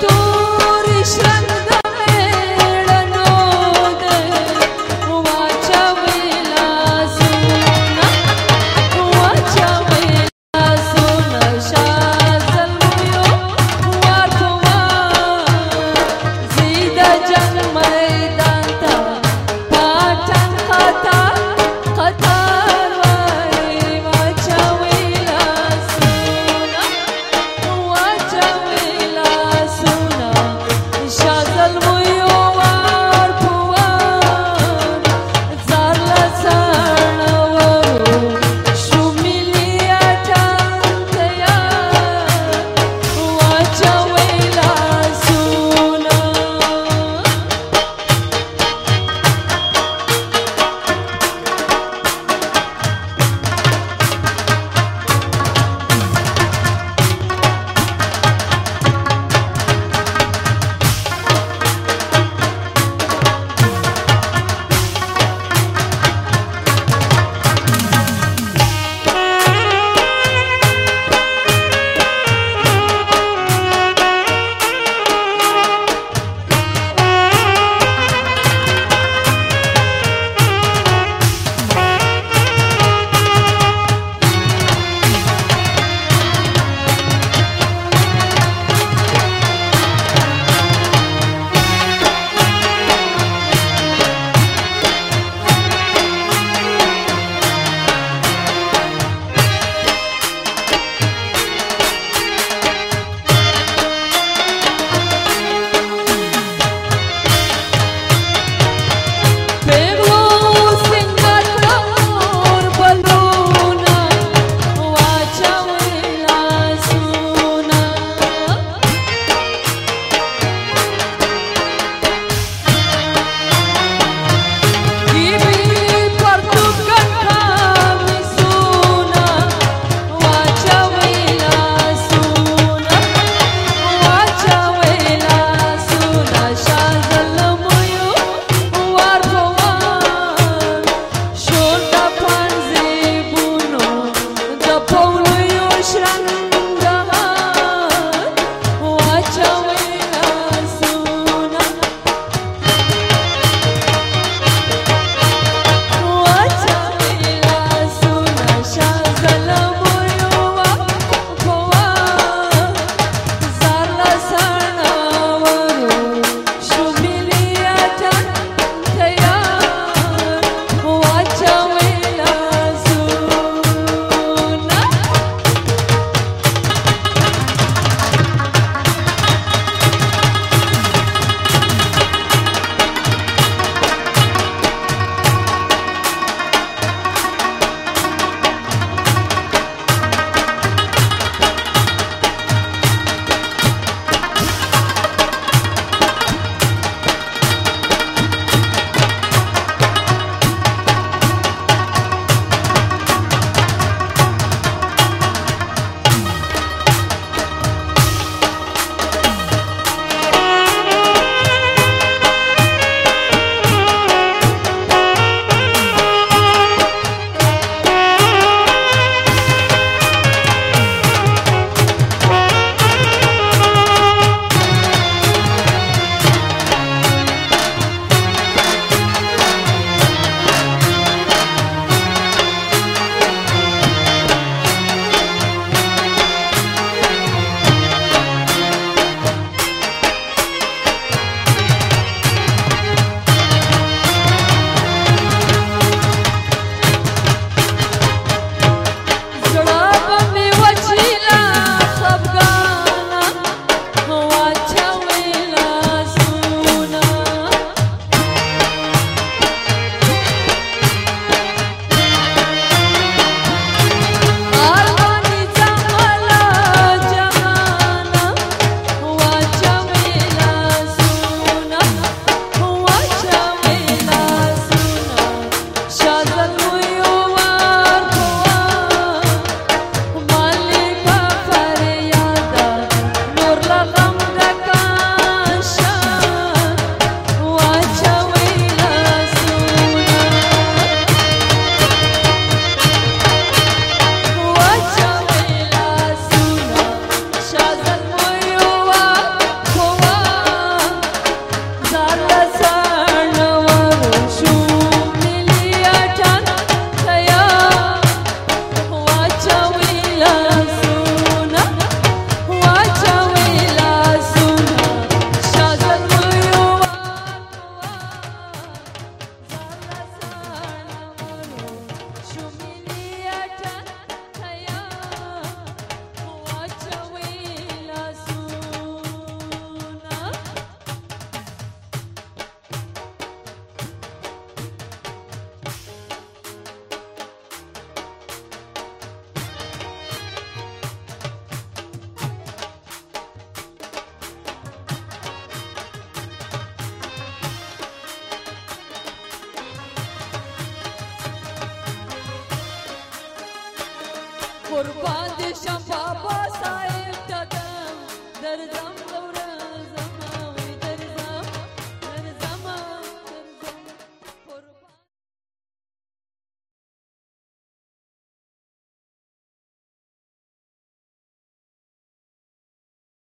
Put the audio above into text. tudo. قربان دي شم بابا صاحب ددم دردم